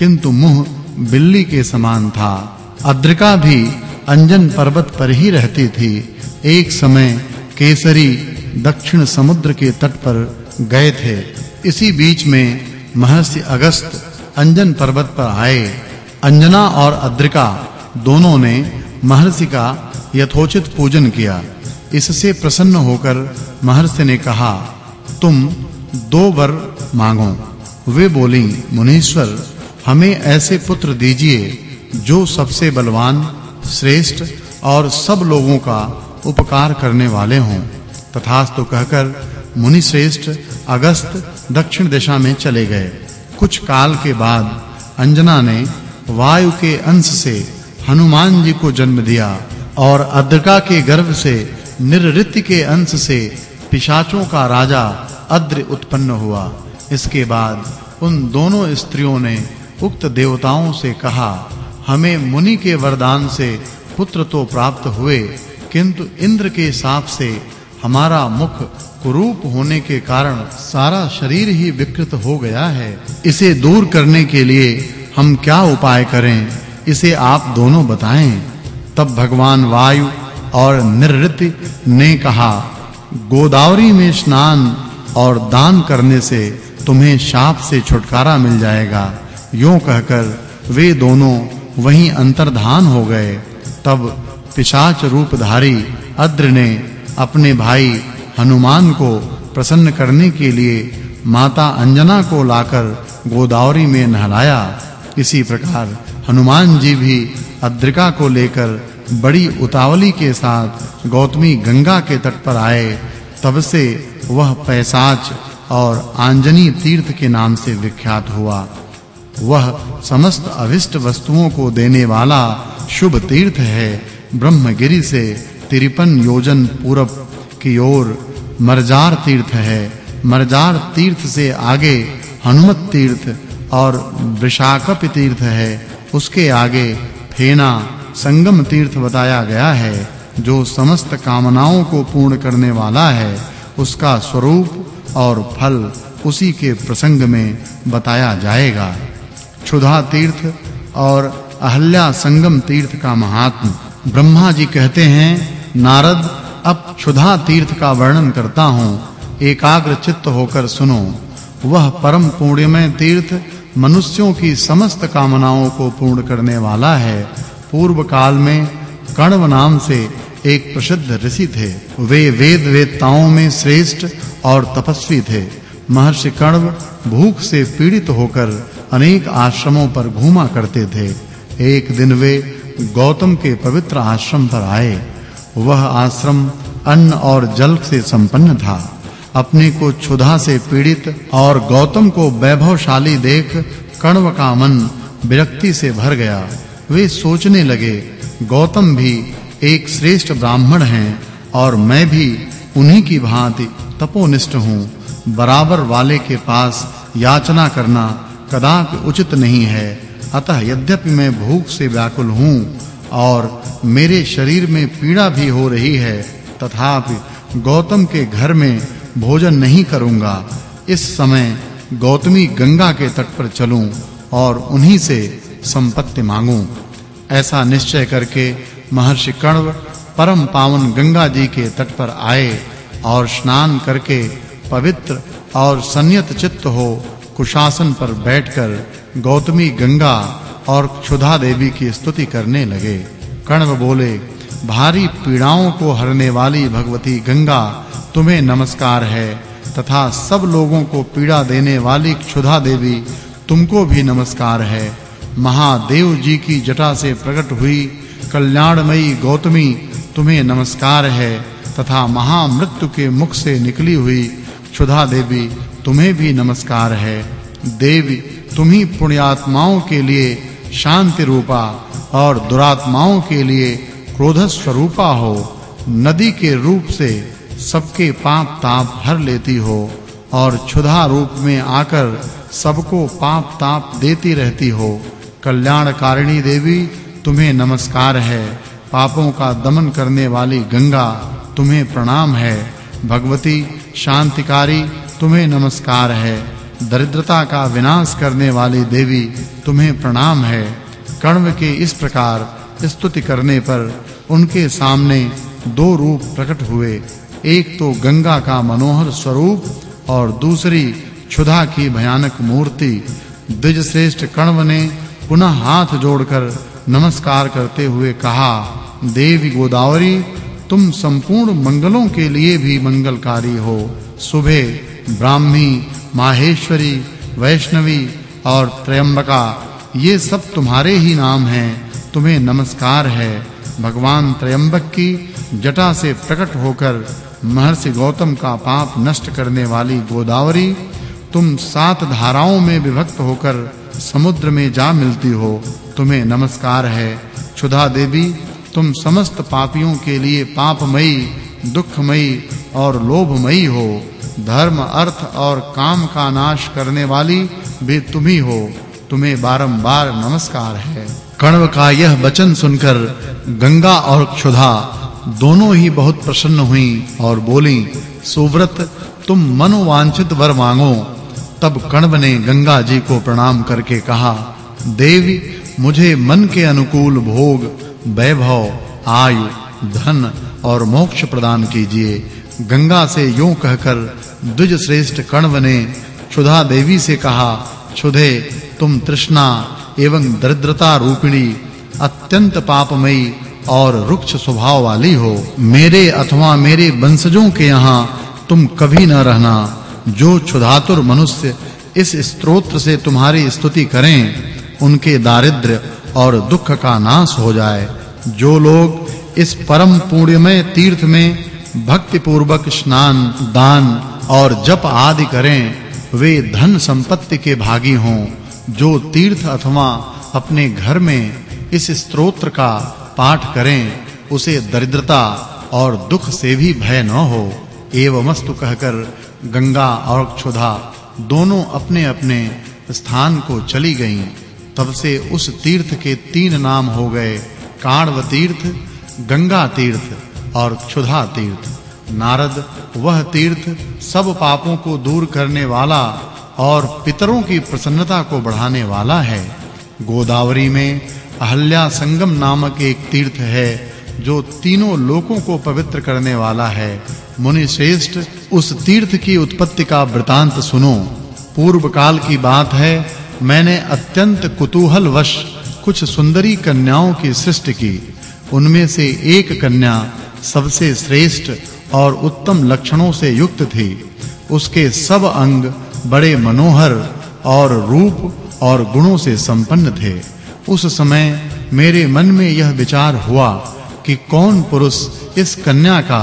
किंतु मुँह बिल्ली के समान था। अद्रिका भी अंजन पर्वत पर ही रहती थी। एक समय केसरी दक्षिण समुद्र के तट पर गए थे। इसी बीच में महर्षि अगस्त अंजन पर्वत पर आए। अंजना और अद्रिका दोनों ने महर्षि का यथोचित पूजन किया। इससे प्रसन्न होकर महर्षि ने कहा, तुम दो वर मांगो। वे बोली, मुनीश्वर हमें ऐसे पुत्र दीजिए जो सबसे बलवान, श्रेष्ठ और सब लोगों का उपकार करने वाले हों। तथास्तु कहकर मुनि श्रेष्ठ अगस्त दक्षिण दिशा में चले गए। कुछ काल के बाद अंजना ने वायु के अंश से हनुमान जी को जन्म दिया और अद्रका के गर्भ से निरृत्य के अंश से पिशाचों का राजा अद्र उत्पन्न हुआ। इसके बाद उन दोनों स्त्रियों ने उक्त देवताओं से कहा, हमें मुनि के वरदान से पुत्र तो प्राप्त हुए, किंतु इंद्र के साप से हमारा मुख कुरूप होने के कारण सारा शरीर ही विकृत हो गया है। इसे दूर करने के लिए हम क्या उपाय करें? इसे आप दोनों बताएँ। तब भगवान वायु और निरृति ने कहा, गोदावरी में स्नान और दान करने से तुम्हें शाप से छुटकारा मिल जाएगा। यूँ कहकर वे दोनों वहीं अंतर्धान हो गए। तब पिशाच रूपधारी अद्र ने अपने भाई हनुमान को प्रसन्न करने के लिए माता अंजना को लाकर गोदावरी में नहलाया। इसी प्रकार हनुमान जी भी अद्रिका को लेकर बड़ी उतावली के साथ गौतमी गंगा के तट पर आए। तब से वह पैसाच और आंजनी तीर्थ के नाम से विख्यात हुआ। वह समस्त अविष्ट वस्तुओं को देने वाला शुभ तीर्थ है। ब्रह्मगिरि से 53 योजन पूरब की ओर मरजार तीर्थ है। मरजार तीर्थ से आगे हनुमत तीर्थ और वृषाकप तीर्थ है। उसके आगे फेना संगम तीर्थ बताया गया है, जो समस्त कामनाओं को पूर्ण करने वाला है। उसका स्वरूप और फल उसी के प्रसंग में बताया जाएगा। क्षुधा तीर्थ और अहल्या संगम तीर्थ का महात्म। ब्रह्मा जी कहते हैं, नारद, अब क्षुधा तीर्थ का वर्णन करता हूँ। एकाग्र चित्त होकर सुनो। वह परम पुण्यमय तीर्थ मनुष्यों की समस्त कामनाओं को पूर्ण करने वाला है। पूर्व काल में कण्व नाम से एक प्रसिद्ध ऋषि थे। वे वेद वेदताओं में श्रेष्ठ और तपस्वी थे। महर्षि कण्व भूख से पीड़ित होकर अनेक आश्रमों पर घूमा करते थे। एक दिन वे गौतम के पवित्र आश्रम पर आए। वह आश्रम अन्न और जल से संपन्न था। अपने को क्षुधा से पीड़ित और गौतम को वैभवशाली देख कण्व का मन विरक्ति से भर गया। वे सोचने लगे, गौतम भी एक श्रेष्ठ ब्राह्मण हैं और मैं भी उन्हीं की भांति तपोनिष्ठ हूँ। बराबर वाले के पास याचना करना कदापि उचित नहीं है। अतः यद्यपि मैं भूख से व्याकुल हूँ और मेरे शरीर में पीड़ा भी हो रही है, तथापि गौतम के घर में भोजन नहीं करूँगा। इस समय गौतमी गंगा के तट पर चलूँ और उन्हीं से संपत्ति मांगूं। ऐसा निश्चय करके महर्षि कण्व परम पावन गंगा जी के तट पर आए और स्नान करके पवित्र और संयत चित्त हो कुशासन पर बैठकर गौतमी गंगा और क्षुधा देवी की स्तुति करने लगे। कण्व बोले, भारी पीड़ाओं को हरने वाली भगवती गंगा, तुम्हें नमस्कार है तथा सब लोगों को पीड़ा देने वाली क्षुधा देवी तुमको भी नमस्कार है। महादेव जी की जटा से प्रकट हुई कल्याणमयी गौतमी तुम्हें नमस्कार है तथा महामृत्यु के मुख से निकली हुई क्षुधा देवी तुम्हें भी नमस्कार है। देवी तुम ही पुण्यात्माओं के लिए शांति रूपा और दुरात्माओं के लिए क्रोध स्वरूपा हो। नदी के रूप से सबके पाप ताप हर लेती हो और क्षुधा रूप में आकर सबको पाप ताप देती रहती हो। कल्याणकारिणी देवी, तुम्हें नमस्कार है। पापों का दमन करने वाली गंगा, तुम्हें प्रणाम है। भगवती, शांतिकारी तुम्हें नमस्कार है। दरिद्रता का विनाश करने वाली देवी तुम्हें प्रणाम है। कण्व के इस प्रकार स्तुति करने पर उनके सामने दो रूप प्रकट हुए। एक तो गंगा का मनोहर स्वरूप और दूसरी क्षुधा की भयानक मूर्ति। द्विज श्रेष्ठ कण्व ने पुनः हाथ जोड़कर नमस्कार करते हुए कहा, देवी गोदावरी, तुम संपूर्ण मंगलों के लिए भी मंगलकारी हो। सुबह ब्राह्मी, माहेश्वरी, वैष्णवी और त्रयंबका, ये सब तुम्हारे ही नाम हैं, तुम्हें नमस्कार है। भगवान त्रयंबक की जटा से प्रकट होकर महर्षि गौतम का पाप नष्ट करने वाली गोदावरी, तुम सात धाराओं में विभक्त होकर समुद्र में जा मिलती हो, तुम्हें नमस्कार है। क्षुधा देवी, तुम समस्त पापियों के लिए पापमयी, दुखमयी और लोभमयी हो। धर्म, अर्थ और काम का नाश करने वाली भी तुम ही हो। तुम्हें बारंबार नमस्कार है। कण्व का यह वचन सुनकर गंगा और क्षुधा दोनों ही बहुत प्रसन्न हुई और बोली, सुव्रत, तुम मनोवांछित वर मांगो। तब कण्व ने गंगा जी को प्रणाम करके कहा, देवी, मुझे मन के अनुकूल भोग, वैभव, आयु, धन और मोक्ष प्रदान कीजिए। गंगा से यूँ कहकर द्विज श्रेष्ठ कण्व ने क्षुधा देवी से कहा, क्षुधे, तुम तृष्णा एवं दरिद्रता रूपिणी, अत्यंत पापमयी और रुक्ष स्वभाव वाली हो। मेरे अथवा मेरे वंशजों के यहाँ तुम कभी न रहना। जो क्षुधातुर मनुष्य इस स्तोत्र से तुम्हारी स्तुति करें, उनके दारिद्र्य और दुख का नाश हो जाए। जो लोग इस परम पुण्यमय तीर्थ में भक्ति पूर्वक स्नान, दान और जप आदि करें, वे धन संपत्ति के भागी हों, जो तीर्थ अथवा अपने घर में इस स्तोत्र का पाठ करें, उसे दरिद्रता और दुख से भी भय न हो। एवमस्तु कहकर गंगा और क्षुधा दोनों अपने-अपने स्थान को चली गईं। तब से उस तीर्थ के तीन नाम हो गए काणव तीर्थ गंगा तीर्थ और क्षुधा तीर्थ। नारद, वह तीर्थ सब पापों को दूर करने वाला और पितरों की प्रसन्नता को बढ़ाने वाला है। गोदावरी में अहल्या संगम नामक एक तीर्थ है, जो तीनों लोकों को पवित्र करने वाला है। मुनि श्रेष्ठ, उस तीर्थ की उत्पत्ति का वृतांत सुनो। पूर्व काल की बात है, मैंने अत्यंत कुतूहल वश कुछ सुंदरी कन्याओं की सृष्टि की। उनमें से एक कन्या सबसे श्रेष्ठ और उत्तम लक्षणों से युक्त थी। उसके सब अंग बड़े मनोहर और रूप और गुणों से संपन्न थे। उस समय मेरे मन में यह विचार हुआ कि कौन पुरुष इस कन्या का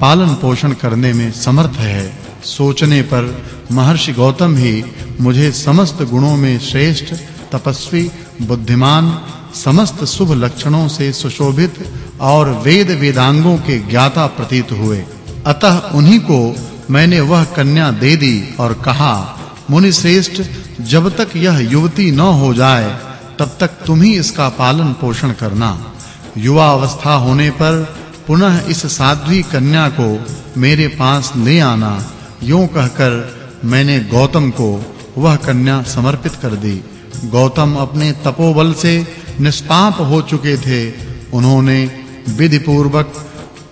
पालन पोषण करने में समर्थ है। सोचने पर महर्षि गौतम ही मुझे समस्त गुणों में श्रेष्ठ, तपस्वी, बुद्धिमान, समस्त शुभ लक्षणों से सुशोभित और वेद वेदांगों के ज्ञाता प्रतीत हुए। अतः उन्हीं को मैंने वह कन्या दे दी और कहा मुनि श्रेष्ठ जब तक यह युवती न हो जाए, तब तक तुम ही इसका पालन पोषण करना। युवा अवस्था होने पर पुनः इस साध्वी कन्या को मेरे पास ले आना। यूँ कहकर मैंने गौतम को वह कन्या समर्पित कर दी। गौतम अपने तपोबल से निष्पाप हो चुके थे। उन्होंने विधि पूर्वक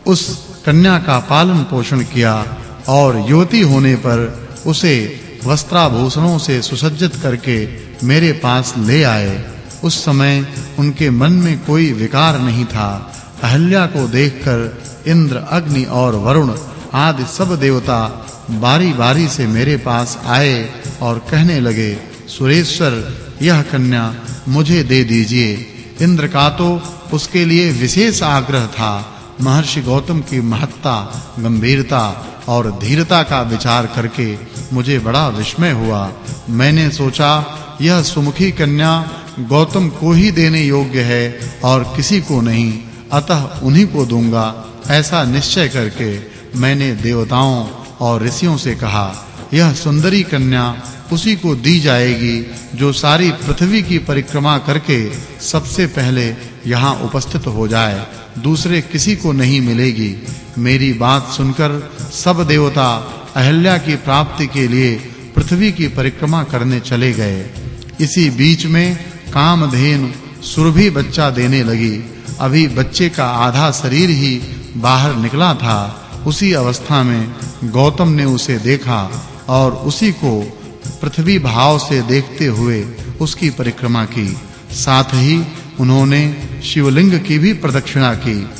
उस कन्या का पालन पोषण किया और युवती होने पर उसे वस्त्राभूषणों से सुसज्जित करके मेरे पास ले आए। उस समय उनके मन में कोई विकार नहीं था। अहल्या को देखकर इंद्र, अग्नि और वरुण आदि सब देवता बारी-बारी से मेरे पास आए और कहने लगे, सुरेश्वर, यह कन्या मुझे दे दीजिए। इंद्र का तो उसके लिए विशेष आग्रह था। महर्षि गौतम की महत्ता, गंभीरता और धीरता का विचार करके मुझे बड़ा विस्मय हुआ। मैंने सोचा, यह सुमुखी कन्या गौतम को ही देने योग्य है और किसी को नहीं, अतः उन्हीं को दूँगा। ऐसा निश्चय करके मैंने देवताओं और ऋषियों से कहा, यह सुंदरी कन्या उसी को दी जाएगी जो सारी पृथ्वी की परिक्रमा करके सबसे पहले यहाँ उपस्थित हो जाए, दूसरे किसी को नहीं मिलेगी। मेरी बात सुनकर सब देवता अहल्या की प्राप्ति के लिए पृथ्वी की परिक्रमा करने चले गए। इसी बीच में कामधेनु सुरभि बच्चा देने लगी। अभी बच्चे का आधा शरीर ही बाहर निकला था। उसी अवस्था में गौतम ने उसे देखा और उसी को पृथ्वी भाव से देखते हुए उसकी परिक्रमा की। साथ ही उन्होंने शिवलिंग की भी प्रदक्षिणा की।